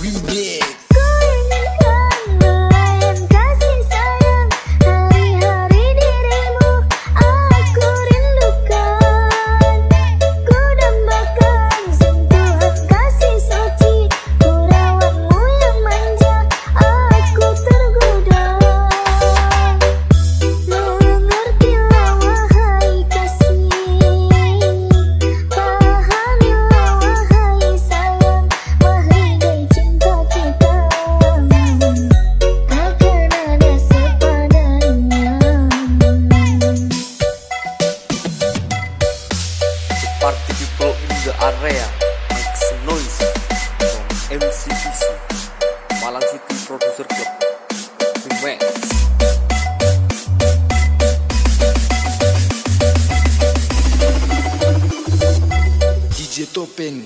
We big. Topeng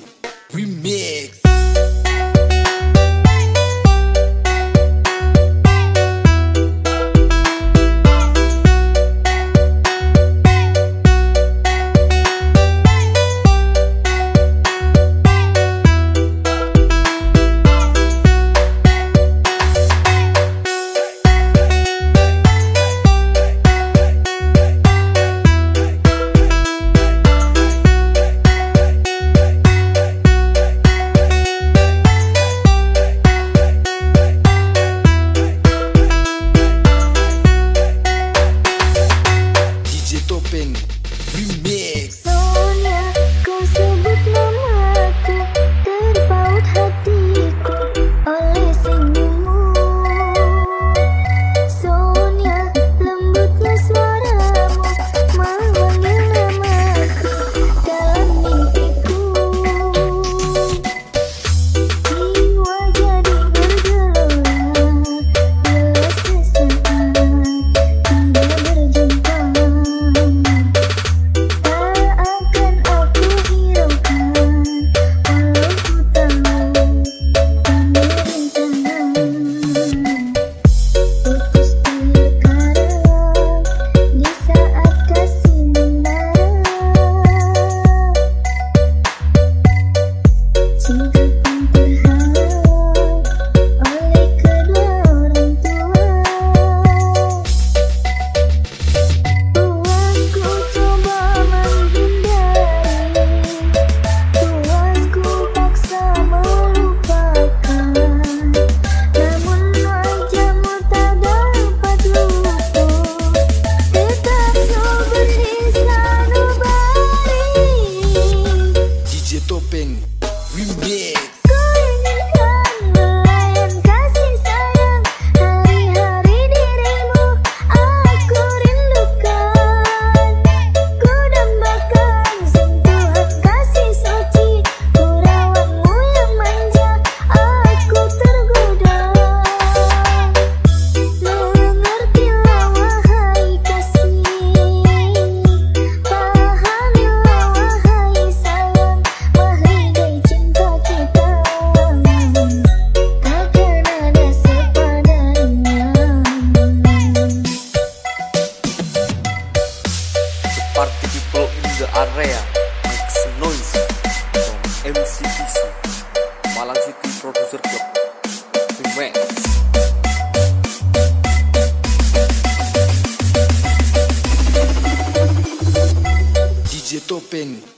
Malang City Producer Club. Remix. DJ Topeng